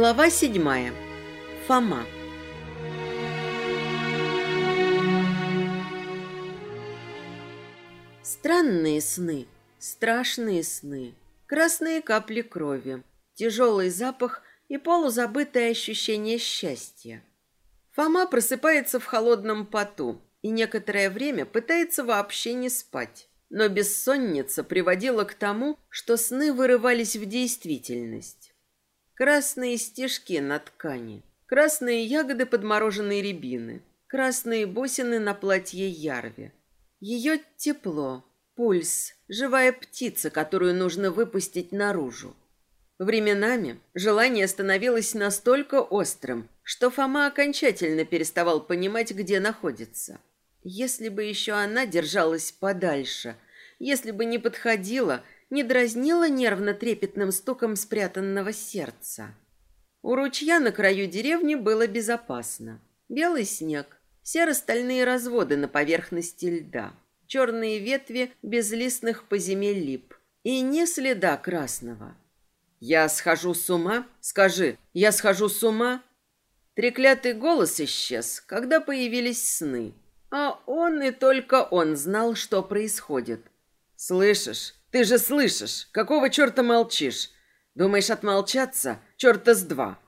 Глава седьмая. Фома. Странные сны, страшные сны, красные капли крови, тяжелый запах и полузабытое ощущение счастья. Фома просыпается в холодном поту и некоторое время пытается вообще не спать. Но бессонница приводила к тому, что сны вырывались в действительность. Красные стежки на ткани, красные ягоды подмороженной рябины, красные бусины на платье Ярви. Ее тепло, пульс, живая птица, которую нужно выпустить наружу. Временами желание становилось настолько острым, что Фома окончательно переставал понимать, где находится. Если бы еще она держалась подальше, если бы не подходила не дразнила нервно-трепетным стуком спрятанного сердца. У ручья на краю деревни было безопасно. Белый снег, серо-стальные разводы на поверхности льда, черные ветви безлистных по зиме лип и ни следа красного. «Я схожу с ума? Скажи, я схожу с ума?» Треклятый голос исчез, когда появились сны. А он и только он знал, что происходит. «Слышишь? Ты же слышишь, какого черта молчишь? Думаешь отмолчаться? Черта с два.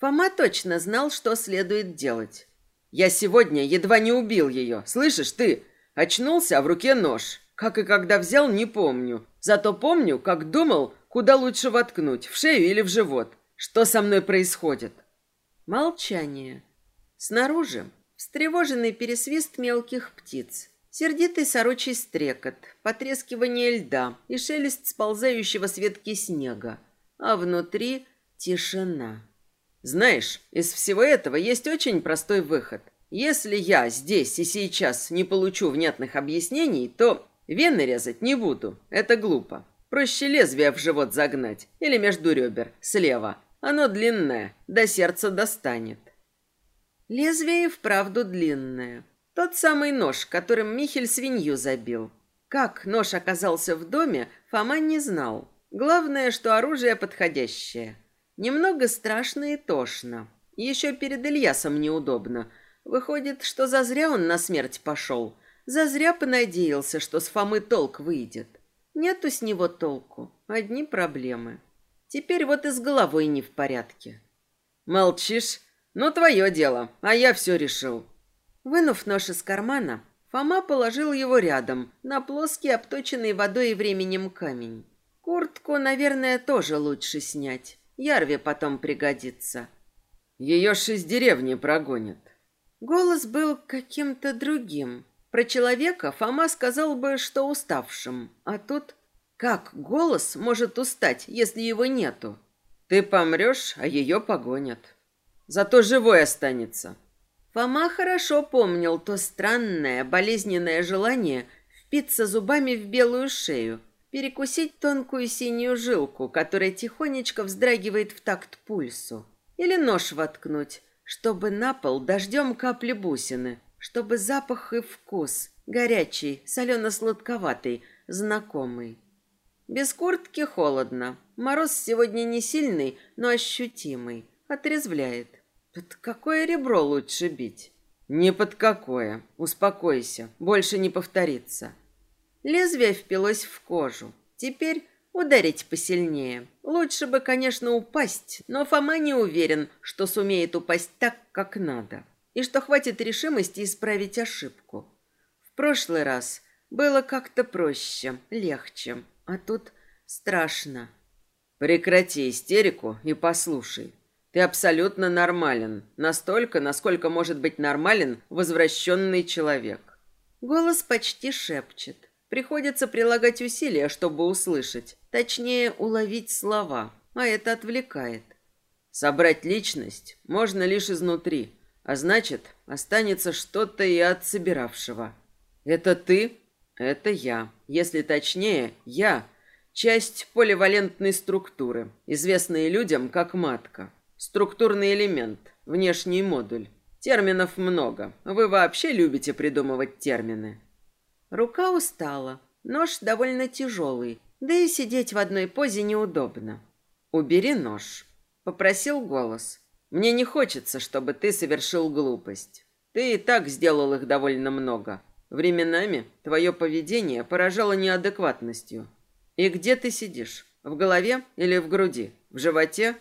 Фома точно знал, что следует делать. Я сегодня едва не убил ее. Слышишь ты? Очнулся, а в руке нож. Как и когда взял, не помню. Зато помню, как думал, куда лучше воткнуть, в шею или в живот. Что со мной происходит? Молчание. Снаружи встревоженный пересвист мелких птиц. Сердитый сорочий стрекот, потрескивание льда и шелест сползающего с ветки снега. А внутри тишина. Знаешь, из всего этого есть очень простой выход. Если я здесь и сейчас не получу внятных объяснений, то вены резать не буду. Это глупо. Проще лезвие в живот загнать или между ребер, слева. Оно длинное, до сердца достанет. Лезвие и вправду длинное. Тот самый нож, которым Михель свинью забил. Как нож оказался в доме, Фома не знал. Главное, что оружие подходящее. Немного страшно и тошно. Еще перед Ильясом неудобно. Выходит, что зазря он на смерть пошел. Зазря понадеялся, что с Фомы толк выйдет. Нету с него толку. Одни проблемы. Теперь вот и с головой не в порядке. Молчишь? Ну, твое дело, а я все решил. Вынув нож из кармана, Фома положил его рядом, на плоский, обточенный водой и временем камень. Куртку, наверное, тоже лучше снять. Ярве потом пригодится. Ее ж из деревни прогонят. Голос был каким-то другим. Про человека Фома сказал бы, что уставшим. А тут... Как голос может устать, если его нету? Ты помрешь, а ее погонят. Зато живой останется. Фома хорошо помнил то странное, болезненное желание впиться зубами в белую шею, перекусить тонкую синюю жилку, которая тихонечко вздрагивает в такт пульсу, или нож воткнуть, чтобы на пол дождем капли бусины, чтобы запах и вкус, горячий, солено-сладковатый, знакомый. Без куртки холодно. Мороз сегодня не сильный, но ощутимый. Отрезвляет. Под какое ребро лучше бить? Не под какое. Успокойся. Больше не повторится. Лезвие впилось в кожу. Теперь ударить посильнее. Лучше бы, конечно, упасть, но Фома не уверен, что сумеет упасть так, как надо. И что хватит решимости исправить ошибку. В прошлый раз было как-то проще, легче. А тут страшно. Прекрати истерику и послушай. Ты абсолютно нормален. Настолько, насколько может быть нормален возвращенный человек. Голос почти шепчет. Приходится прилагать усилия, чтобы услышать. Точнее, уловить слова. А это отвлекает. Собрать личность можно лишь изнутри. А значит, останется что-то и от собиравшего. Это ты? Это я. Если точнее, я – часть поливалентной структуры, известной людям как матка. Структурный элемент, внешний модуль. Терминов много. Вы вообще любите придумывать термины. Рука устала. Нож довольно тяжелый. Да и сидеть в одной позе неудобно. Убери нож. Попросил голос. Мне не хочется, чтобы ты совершил глупость. Ты и так сделал их довольно много. Временами твое поведение поражало неадекватностью. И где ты сидишь? В голове или в груди? В животе?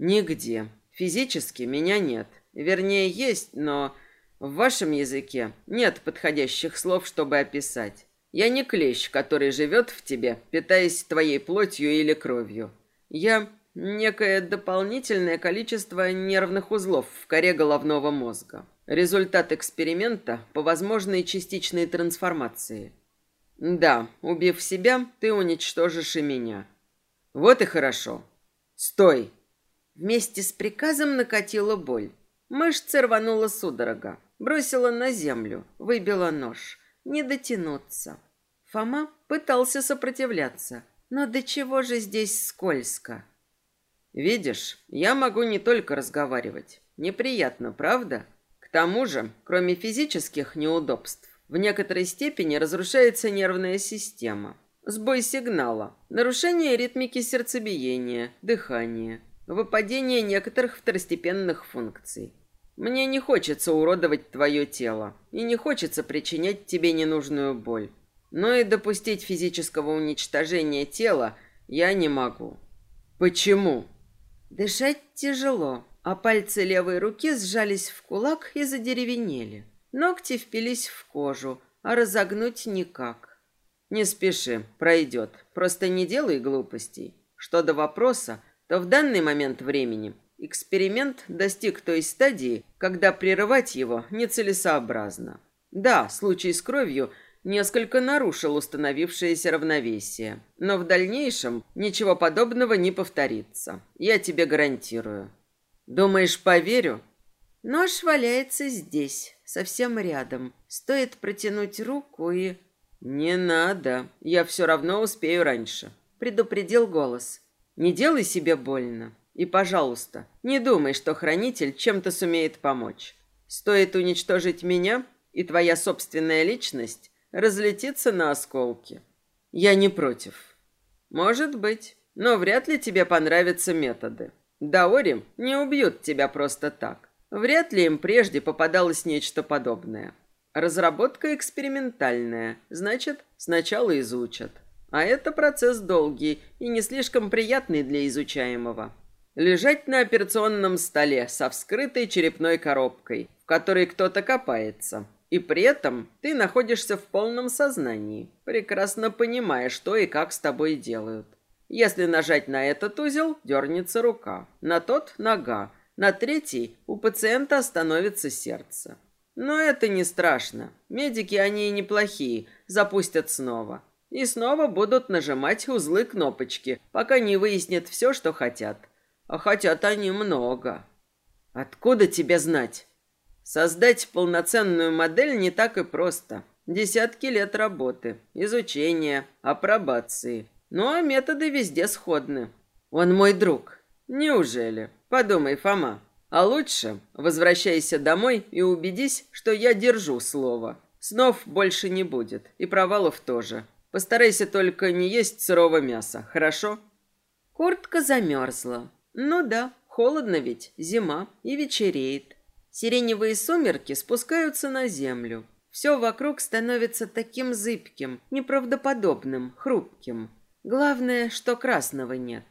Нигде. Физически меня нет. Вернее, есть, но в вашем языке нет подходящих слов, чтобы описать. Я не клещ, который живет в тебе, питаясь твоей плотью или кровью. Я некое дополнительное количество нервных узлов в коре головного мозга. Результат эксперимента по возможной частичной трансформации. Да, убив себя, ты уничтожишь и меня. Вот и хорошо. Стой. Вместе с приказом накатила боль. Мышцы рванула судорога. Бросила на землю, выбила нож. Не дотянуться. Фома пытался сопротивляться. Но до чего же здесь скользко? Видишь, я могу не только разговаривать. Неприятно, правда? К тому же, кроме физических неудобств, в некоторой степени разрушается нервная система. Сбой сигнала, нарушение ритмики сердцебиения, дыхания, выпадение некоторых второстепенных функций. Мне не хочется уродовать твое тело и не хочется причинять тебе ненужную боль. Но и допустить физического уничтожения тела я не могу. Почему? Дышать тяжело, а пальцы левой руки сжались в кулак и задеревенели. Ногти впились в кожу, а разогнуть никак. Не спеши, пройдет. Просто не делай глупостей. Что до вопроса, то в данный момент времени Эксперимент достиг той стадии, когда прерывать его нецелесообразно. Да, случай с кровью несколько нарушил установившееся равновесие, но в дальнейшем ничего подобного не повторится. Я тебе гарантирую. Думаешь, поверю? Нож валяется здесь, совсем рядом. Стоит протянуть руку и... «Не надо, я все равно успею раньше», — предупредил голос. «Не делай себе больно». И, пожалуйста, не думай, что хранитель чем-то сумеет помочь. Стоит уничтожить меня, и твоя собственная личность разлетится на осколки. Я не против. Может быть, но вряд ли тебе понравятся методы. Даори не убьют тебя просто так. Вряд ли им прежде попадалось нечто подобное. Разработка экспериментальная, значит, сначала изучат. А это процесс долгий и не слишком приятный для изучаемого лежать на операционном столе со вскрытой черепной коробкой, в которой кто-то копается. И при этом ты находишься в полном сознании, прекрасно понимая, что и как с тобой делают. Если нажать на этот узел, дернется рука, на тот – нога, на третий у пациента остановится сердце. Но это не страшно. Медики, они и неплохие, запустят снова. И снова будут нажимать узлы кнопочки, пока не выяснят все, что хотят. А хотят они много. Откуда тебе знать? Создать полноценную модель не так и просто. Десятки лет работы, изучения, апробации. Ну а методы везде сходны. Он мой друг. Неужели? Подумай, Фома. А лучше возвращайся домой и убедись, что я держу слово. Снов больше не будет, и провалов тоже. Постарайся только не есть сырого мяса, хорошо? Куртка замерзла. Ну да, холодно ведь, зима и вечереет. Сиреневые сумерки спускаются на землю. Все вокруг становится таким зыбким, неправдоподобным, хрупким. Главное, что красного нет.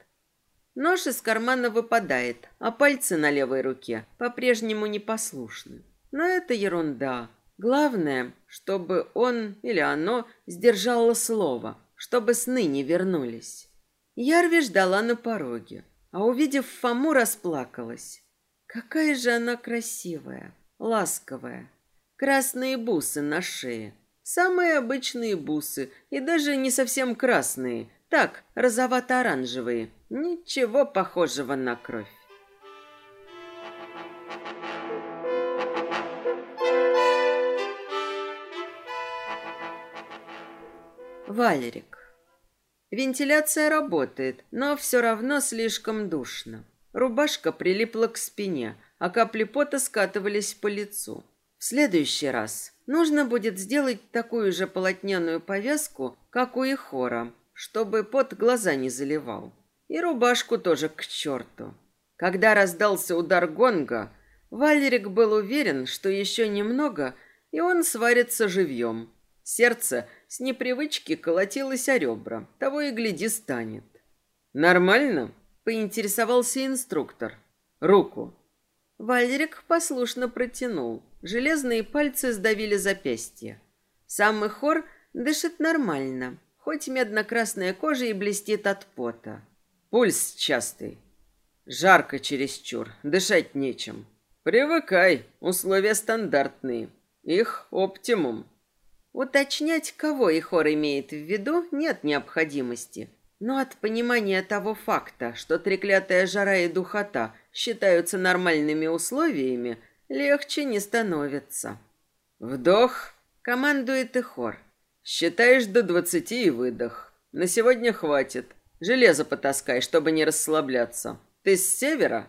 Нож из кармана выпадает, а пальцы на левой руке по-прежнему непослушны. Но это ерунда. Главное, чтобы он или оно сдержало слово, чтобы сны не вернулись. Ярви ждала на пороге а увидев Фому, расплакалась. Какая же она красивая, ласковая. Красные бусы на шее. Самые обычные бусы, и даже не совсем красные, так, розовато-оранжевые. Ничего похожего на кровь. Валерик. Вентиляция работает, но все равно слишком душно. Рубашка прилипла к спине, а капли пота скатывались по лицу. В следующий раз нужно будет сделать такую же полотняную повязку, как у Ихора, чтобы пот глаза не заливал. И рубашку тоже к черту. Когда раздался удар гонга, Валерик был уверен, что еще немного, и он сварится живьем. Сердце с непривычки колотилось о ребра, того и гляди станет. «Нормально?» — поинтересовался инструктор. «Руку». Валерик послушно протянул. Железные пальцы сдавили запястье. Самый хор дышит нормально, хоть медно-красная кожа и блестит от пота. Пульс частый. Жарко чересчур, дышать нечем. Привыкай, условия стандартные. Их оптимум. Уточнять, кого Ихор имеет в виду, нет необходимости. Но от понимания того факта, что треклятая жара и духота считаются нормальными условиями, легче не становится. Вдох, командует Ихор. Считаешь до двадцати и выдох. На сегодня хватит. Железо потаскай, чтобы не расслабляться. Ты с севера?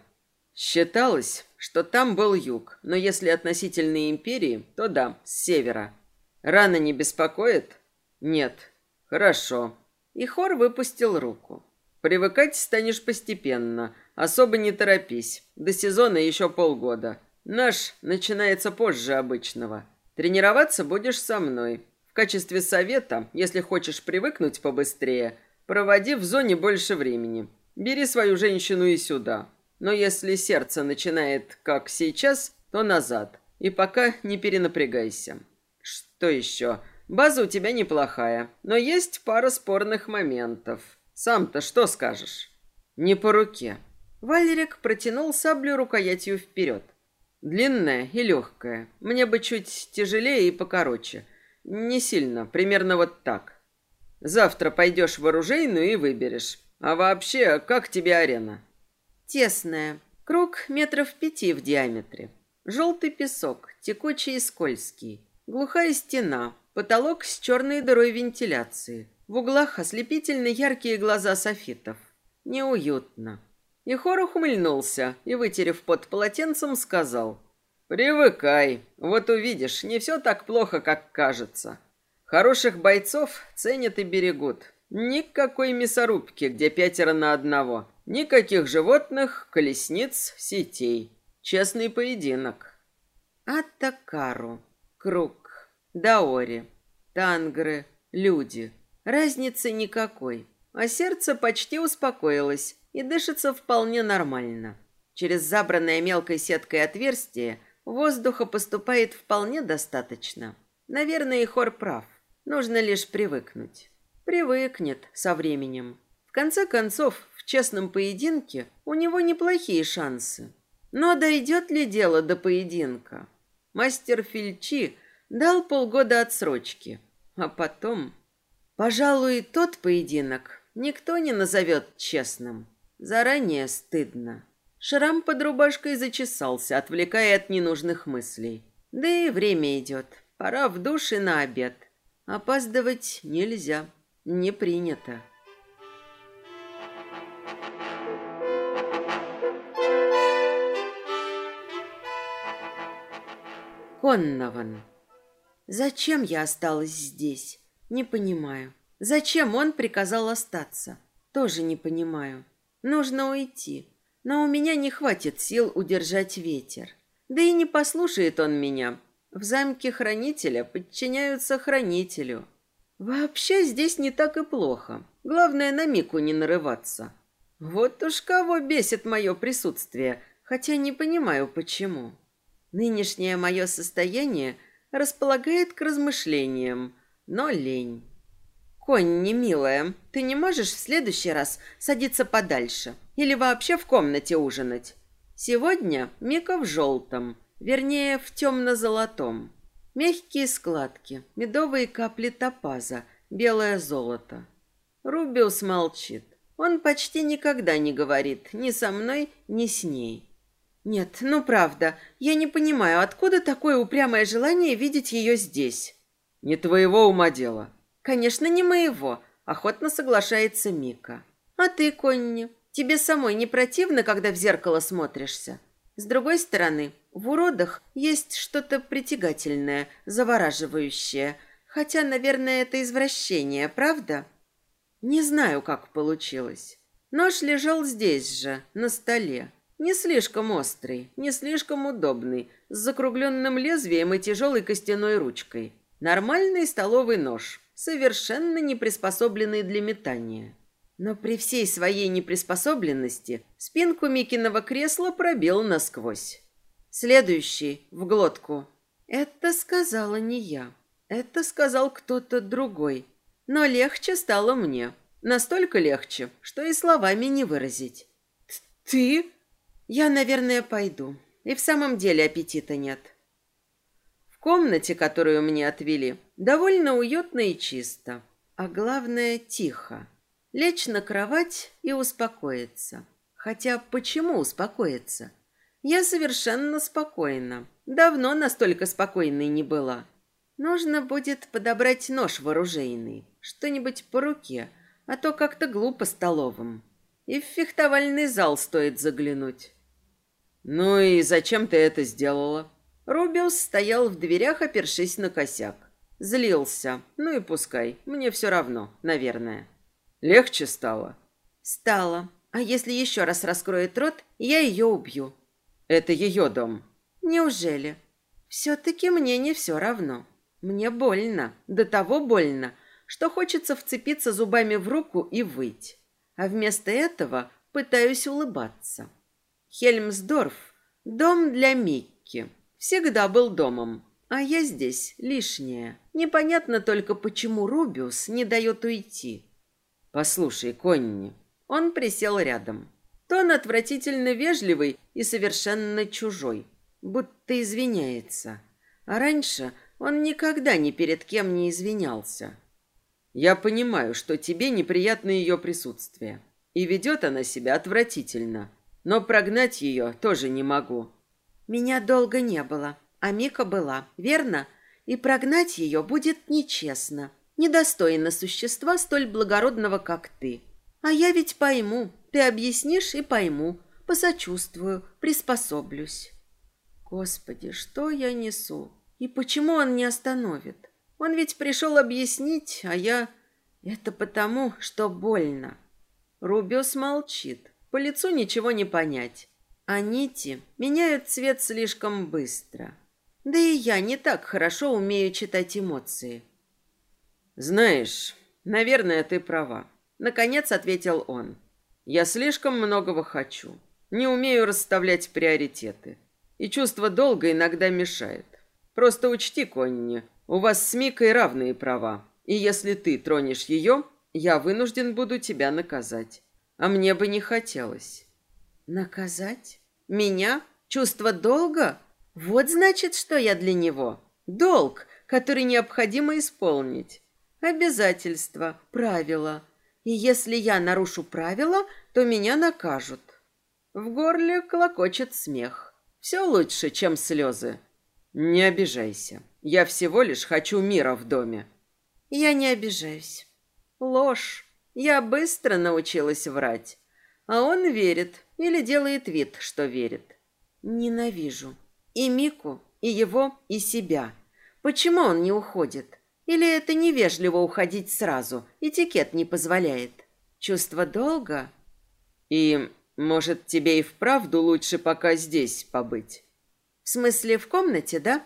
Считалось, что там был юг, но если относительно империи, то да, с севера. Рана не беспокоит? Нет. Хорошо. И Хор выпустил руку. Привыкать станешь постепенно. Особо не торопись. До сезона еще полгода. Наш начинается позже обычного. Тренироваться будешь со мной. В качестве совета, если хочешь привыкнуть побыстрее, проводи в зоне больше времени. Бери свою женщину и сюда. Но если сердце начинает, как сейчас, то назад. И пока не перенапрягайся. Что еще? База у тебя неплохая, но есть пара спорных моментов. Сам-то что скажешь? Не по руке. Валерик протянул саблю рукоятью вперед. Длинная и легкая. Мне бы чуть тяжелее и покороче. Не сильно, примерно вот так. Завтра пойдешь в оружейную и выберешь. А вообще, как тебе арена? Тесная. Круг метров пяти в диаметре. Желтый песок, текучий и скользкий. Глухая стена, потолок с черной дырой вентиляции. В углах ослепительно яркие глаза софитов. Неуютно. И хор ухмыльнулся и, вытерев под полотенцем, сказал. «Привыкай. Вот увидишь, не все так плохо, как кажется. Хороших бойцов ценят и берегут. Никакой мясорубки, где пятеро на одного. Никаких животных, колесниц, сетей. Честный поединок. Атакару, Круг, Даори, Тангры, люди. Разницы никакой. А сердце почти успокоилось и дышится вполне нормально. Через забранное мелкой сеткой отверстие воздуха поступает вполне достаточно. Наверное, хор прав. Нужно лишь привыкнуть. Привыкнет со временем. В конце концов, в честном поединке у него неплохие шансы. Но дойдет ли дело до поединка? Мастер Фильчи дал полгода отсрочки. А потом... Пожалуй, тот поединок никто не назовет честным. Заранее стыдно. Шрам под рубашкой зачесался, отвлекая от ненужных мыслей. Да и время идет. Пора в душ и на обед. Опаздывать нельзя. Не принято. Коннован. Зачем я осталась здесь? Не понимаю. Зачем он приказал остаться? Тоже не понимаю. Нужно уйти. Но у меня не хватит сил удержать ветер. Да и не послушает он меня. В замке хранителя подчиняются хранителю. Вообще здесь не так и плохо. Главное, на Мику не нарываться. Вот уж кого бесит мое присутствие, хотя не понимаю, почему. Нынешнее мое состояние располагает к размышлениям, но лень. Конни, милая, ты не можешь в следующий раз садиться подальше или вообще в комнате ужинать? Сегодня Мика в желтом, вернее, в темно-золотом. Мягкие складки, медовые капли топаза, белое золото. Рубиус молчит. Он почти никогда не говорит ни со мной, ни с ней. Нет, ну правда, я не понимаю, откуда такое упрямое желание видеть ее здесь. Не твоего ума дело. Конечно, не моего, охотно соглашается Мика. А ты, Конни, тебе самой не противно, когда в зеркало смотришься? С другой стороны, в уродах есть что-то притягательное, завораживающее. Хотя, наверное, это извращение, правда? Не знаю, как получилось. Нож лежал здесь же, на столе. Не слишком острый, не слишком удобный, с закругленным лезвием и тяжелой костяной ручкой. Нормальный столовый нож, совершенно не приспособленный для метания. Но при всей своей неприспособленности спинку Микиного кресла пробил насквозь. Следующий, в глотку. Это сказала не я. Это сказал кто-то другой. Но легче стало мне. Настолько легче, что и словами не выразить. «Ты?» «Я, наверное, пойду. И в самом деле аппетита нет». В комнате, которую мне отвели, довольно уютно и чисто. А главное, тихо. Лечь на кровать и успокоиться. Хотя почему успокоиться? Я совершенно спокойна. Давно настолько спокойной не была. Нужно будет подобрать нож вооружейный, что-нибудь по руке, а то как-то глупо столовым. И в фехтовальный зал стоит заглянуть. Ну и зачем ты это сделала? Рубиус стоял в дверях, опершись на косяк. Злился. Ну и пускай, мне все равно, наверное. Легче стало? Стало. А если еще раз раскроет рот, я ее убью. Это ее дом. Неужели? Все-таки мне не все равно. Мне больно, до того больно, что хочется вцепиться зубами в руку и выть. А вместо этого пытаюсь улыбаться. Хельмсдорф – дом для Микки. Всегда был домом. А я здесь лишняя. Непонятно только, почему Рубиус не дает уйти. «Послушай, Конни». Он присел рядом. Тон отвратительно вежливый и совершенно чужой, будто извиняется. А раньше он никогда ни перед кем не извинялся. «Я понимаю, что тебе неприятно ее присутствие, и ведет она себя отвратительно, но прогнать ее тоже не могу». «Меня долго не было, а Мика была, верно? И прогнать ее будет нечестно недостойна существа столь благородного, как ты. А я ведь пойму, ты объяснишь и пойму, посочувствую, приспособлюсь. Господи, что я несу? И почему он не остановит? Он ведь пришел объяснить, а я... Это потому, что больно. Рубиус молчит. По лицу ничего не понять. А нити меняют цвет слишком быстро. Да и я не так хорошо умею читать эмоции. «Знаешь, наверное, ты права», — наконец ответил он. «Я слишком многого хочу. Не умею расставлять приоритеты. И чувство долга иногда мешает. Просто учти, Конни, у вас с Микой равные права. И если ты тронешь ее, я вынужден буду тебя наказать. А мне бы не хотелось». «Наказать? Меня? Чувство долга? Вот значит, что я для него. Долг, который необходимо исполнить. Обязательства, правила. И если я нарушу правила, то меня накажут. В горле клокочет смех. Все лучше, чем слезы. Не обижайся. Я всего лишь хочу мира в доме. Я не обижаюсь. Ложь. Я быстро научилась врать. А он верит или делает вид, что верит. Ненавижу. И Мику, и его, и себя. Почему он не уходит? Или это невежливо уходить сразу, этикет не позволяет? Чувство долга? И, может, тебе и вправду лучше пока здесь побыть? В смысле, в комнате, да?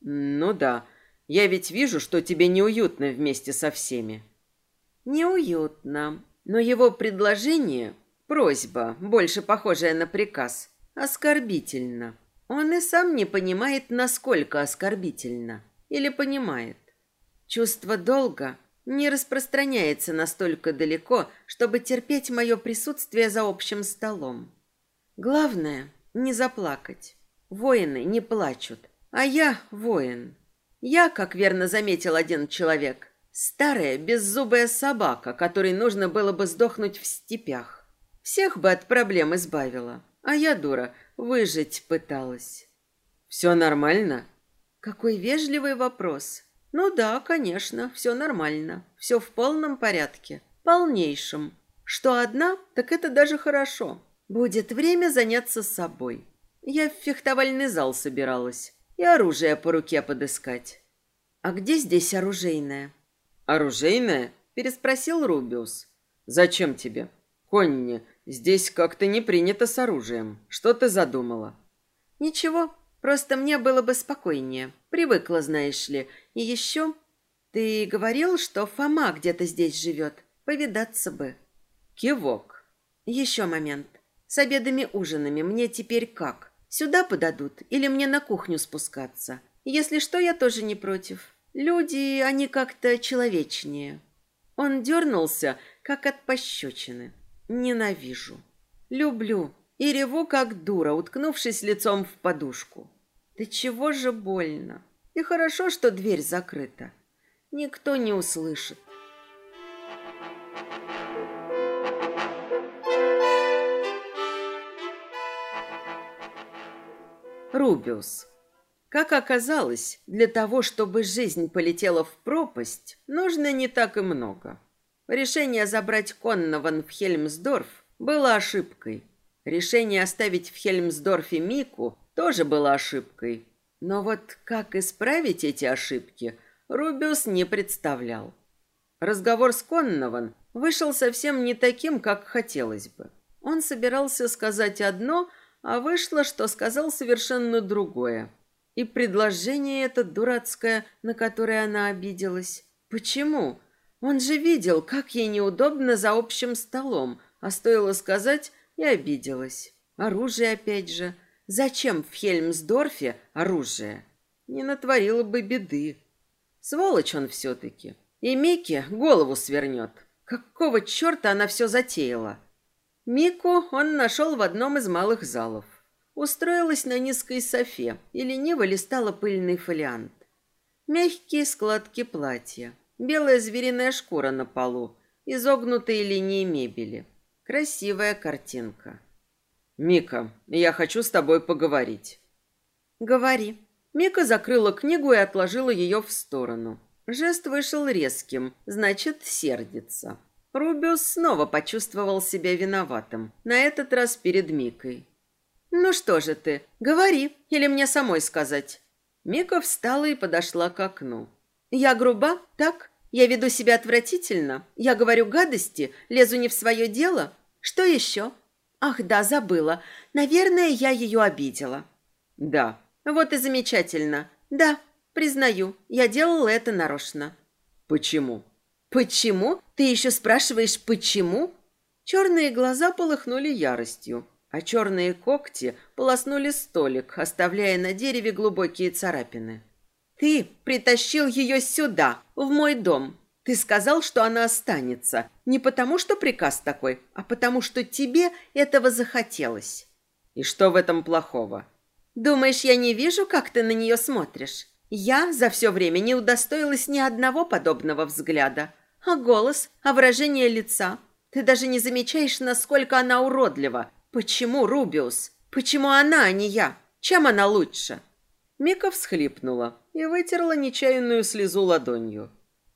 Ну да. Я ведь вижу, что тебе неуютно вместе со всеми. Неуютно. Но его предложение, просьба, больше похожая на приказ, оскорбительно. Он и сам не понимает, насколько оскорбительно. Или понимает. Чувство долга не распространяется настолько далеко, чтобы терпеть мое присутствие за общим столом. Главное — не заплакать. Воины не плачут, а я воин. Я, как верно заметил один человек, старая беззубая собака, которой нужно было бы сдохнуть в степях. Всех бы от проблем избавила, а я, дура, выжить пыталась. «Все нормально?» Какой вежливый вопрос. Ну да, конечно, все нормально. Все в полном порядке. Полнейшем. Что одна, так это даже хорошо. Будет время заняться собой. Я в фехтовальный зал собиралась. И оружие по руке подыскать. А где здесь оружейное? Оружейное? Переспросил Рубиус. Зачем тебе? Конни, Здесь как-то не принято с оружием. Что ты задумала? Ничего, просто мне было бы спокойнее. Привыкла, знаешь ли. И еще... Ты говорил, что Фома где-то здесь живет. Повидаться бы. Кивок. Еще момент. С обедами-ужинами мне теперь как? Сюда подадут или мне на кухню спускаться? Если что, я тоже не против. Люди, они как-то человечнее. Он дернулся, как от пощечины. Ненавижу. Люблю. И реву, как дура, уткнувшись лицом в подушку. Да чего же больно. И хорошо, что дверь закрыта. Никто не услышит. Рубиус. Как оказалось, для того, чтобы жизнь полетела в пропасть, нужно не так и много. Решение забрать Коннован в Хельмсдорф было ошибкой. Решение оставить в Хельмсдорфе Мику тоже было ошибкой. Но вот как исправить эти ошибки, Рубиус не представлял. Разговор с Коннован вышел совсем не таким, как хотелось бы. Он собирался сказать одно, а вышло, что сказал совершенно другое. И предложение это дурацкое, на которое она обиделась. Почему? Он же видел, как ей неудобно за общим столом, а стоило сказать, и обиделась. Оружие опять же. Зачем в Хельмсдорфе оружие? Не натворила бы беды. Сволочь он все-таки. И Микки голову свернет. Какого черта она все затеяла? Мику он нашел в одном из малых залов. Устроилась на низкой софе и лениво листала пыльный фолиант. Мягкие складки платья, белая звериная шкура на полу, изогнутые линии мебели. Красивая картинка. «Мика, я хочу с тобой поговорить». «Говори». Мика закрыла книгу и отложила ее в сторону. Жест вышел резким, значит, сердится. Рубиус снова почувствовал себя виноватым, на этот раз перед Микой. «Ну что же ты, говори, или мне самой сказать?» Мика встала и подошла к окну. «Я груба, так? Я веду себя отвратительно? Я говорю гадости, лезу не в свое дело? Что еще?» «Ах, да, забыла. Наверное, я ее обидела». «Да». «Вот и замечательно. Да, признаю, я делала это нарочно». «Почему?» «Почему? Ты еще спрашиваешь, почему?» Черные глаза полыхнули яростью, а черные когти полоснули столик, оставляя на дереве глубокие царапины. «Ты притащил ее сюда, в мой дом. Ты сказал, что она останется. Не потому, что приказ такой, а потому, что тебе этого захотелось». «И что в этом плохого?» «Думаешь, я не вижу, как ты на нее смотришь? Я за все время не удостоилась ни одного подобного взгляда. А голос, а выражение лица. Ты даже не замечаешь, насколько она уродлива. Почему Рубиус? Почему она, а не я? Чем она лучше? Мика всхлипнула и вытерла нечаянную слезу ладонью.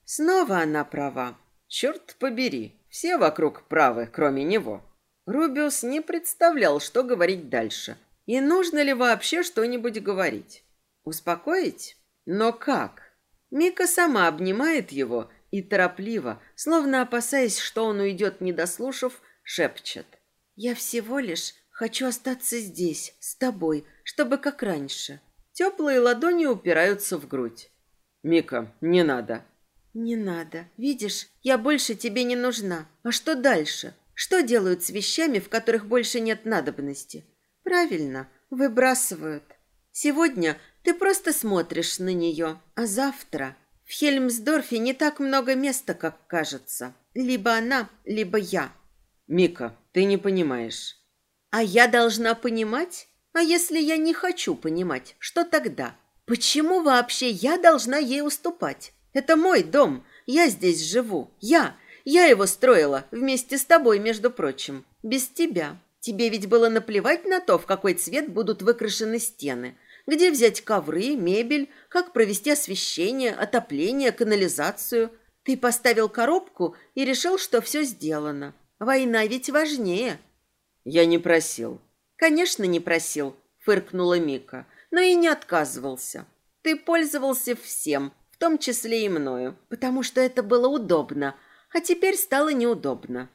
Снова она права. Черт побери, все вокруг правы, кроме него. Рубиус не представлял, что говорить дальше. И нужно ли вообще что-нибудь говорить? Успокоить? Но как? Мика сама обнимает его и торопливо, словно опасаясь, что он уйдет, не дослушав, шепчет. «Я всего лишь хочу остаться здесь, с тобой, чтобы как раньше». Теплые ладони упираются в грудь. «Мика, не надо». «Не надо. Видишь, я больше тебе не нужна. А что дальше? Что делают с вещами, в которых больше нет надобности?» «Правильно, выбрасывают. Сегодня ты просто смотришь на нее, а завтра в Хельмсдорфе не так много места, как кажется. Либо она, либо я. Мика, ты не понимаешь. А я должна понимать? А если я не хочу понимать, что тогда? Почему вообще я должна ей уступать? Это мой дом, я здесь живу, я. Я его строила вместе с тобой, между прочим, без тебя. Тебе ведь было наплевать на то, в какой цвет будут выкрашены стены – где взять ковры, мебель, как провести освещение, отопление, канализацию. Ты поставил коробку и решил, что все сделано. Война ведь важнее. Я не просил. Конечно, не просил, фыркнула Мика, но и не отказывался. Ты пользовался всем, в том числе и мною, потому что это было удобно, а теперь стало неудобно.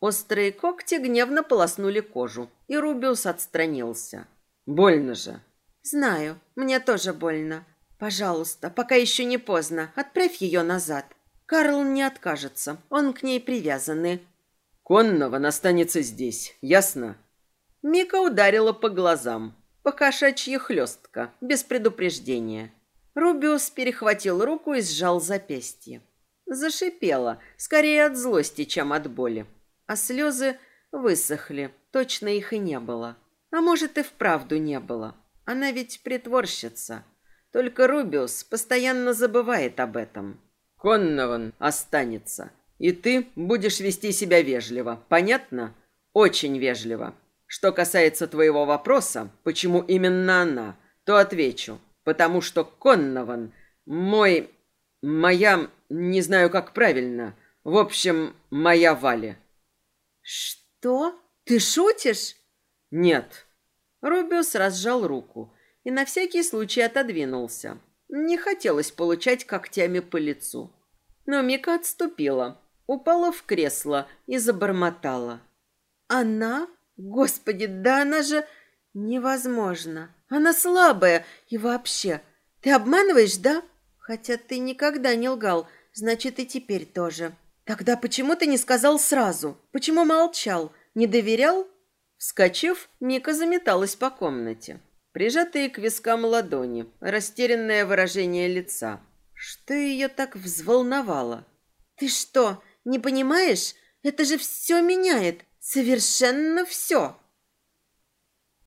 Острые когти гневно полоснули кожу, и Рубиус отстранился. «Больно же». «Знаю, мне тоже больно. Пожалуйста, пока еще не поздно, отправь ее назад. Карл не откажется, он к ней привязанный». «Конного останется здесь, ясно?» Мика ударила по глазам. Покошачья хлестка, без предупреждения. Рубиус перехватил руку и сжал запястье. Зашипела, скорее от злости, чем от боли. А слезы высохли, точно их и не было. А может, и вправду не было. Она ведь притворщица. Только Рубиус постоянно забывает об этом. Коннован останется. И ты будешь вести себя вежливо. Понятно? Очень вежливо. Что касается твоего вопроса, почему именно она, то отвечу. Потому что Коннован мой... Моя... Не знаю, как правильно. В общем, моя Валя. Что? Ты шутишь? Нет. Рубиус разжал руку и на всякий случай отодвинулся. Не хотелось получать когтями по лицу. Но Мика отступила, упала в кресло и забормотала. «Она? Господи, да она же... Невозможно. Она слабая. И вообще... Ты обманываешь, да? Хотя ты никогда не лгал, значит, и теперь тоже. Тогда почему ты не сказал сразу? Почему молчал? Не доверял?» Вскочив, Мика заметалась по комнате. Прижатые к вискам ладони, растерянное выражение лица. Что ее так взволновало? «Ты что, не понимаешь? Это же все меняет. Совершенно все!»